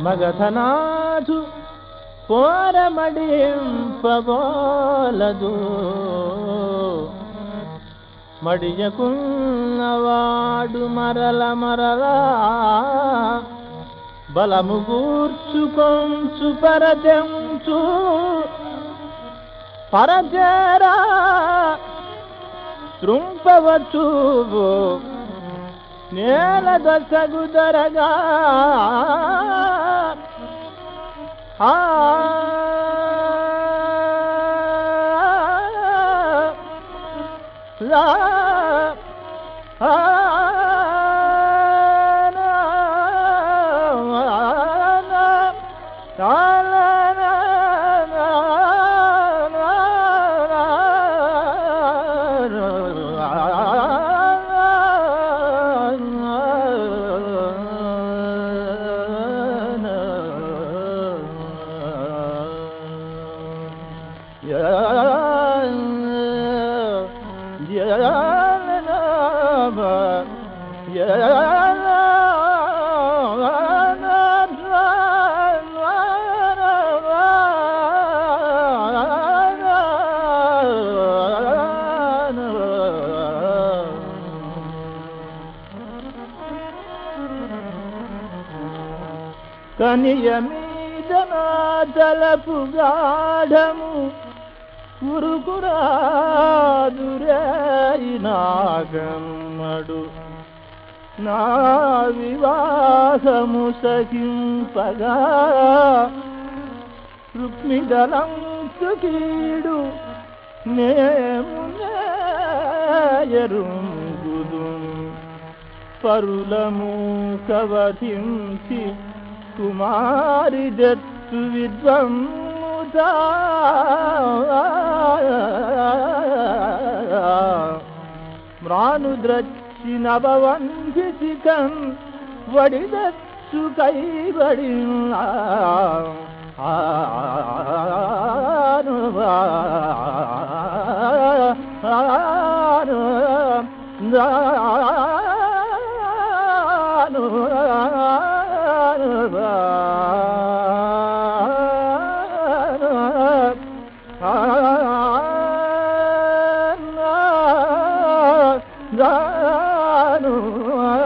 మగధనాథు పోరమడింపబోలదు. మడియకున్నవాడు మరల మరలా బలము గూర్చుకొంచు పరజంచు పరజరా శృంపవచ్చు నేల దశగుదరగా ఆ ఆ కనియమీదనా తలపు గాఢము ఉరుకురాదురాయి నాగమ్మడు. నా వివాహము సహింపగా రుక్మిదలం కీడు నేము నేయరుంగుదు. పరులము కవధించి కుమారి జత్తు విద్వం దత్తు విద్వముదా మ్రానుద్రచ్చి నవవంధిసికం వడిదచ్చు కైబడి ఆ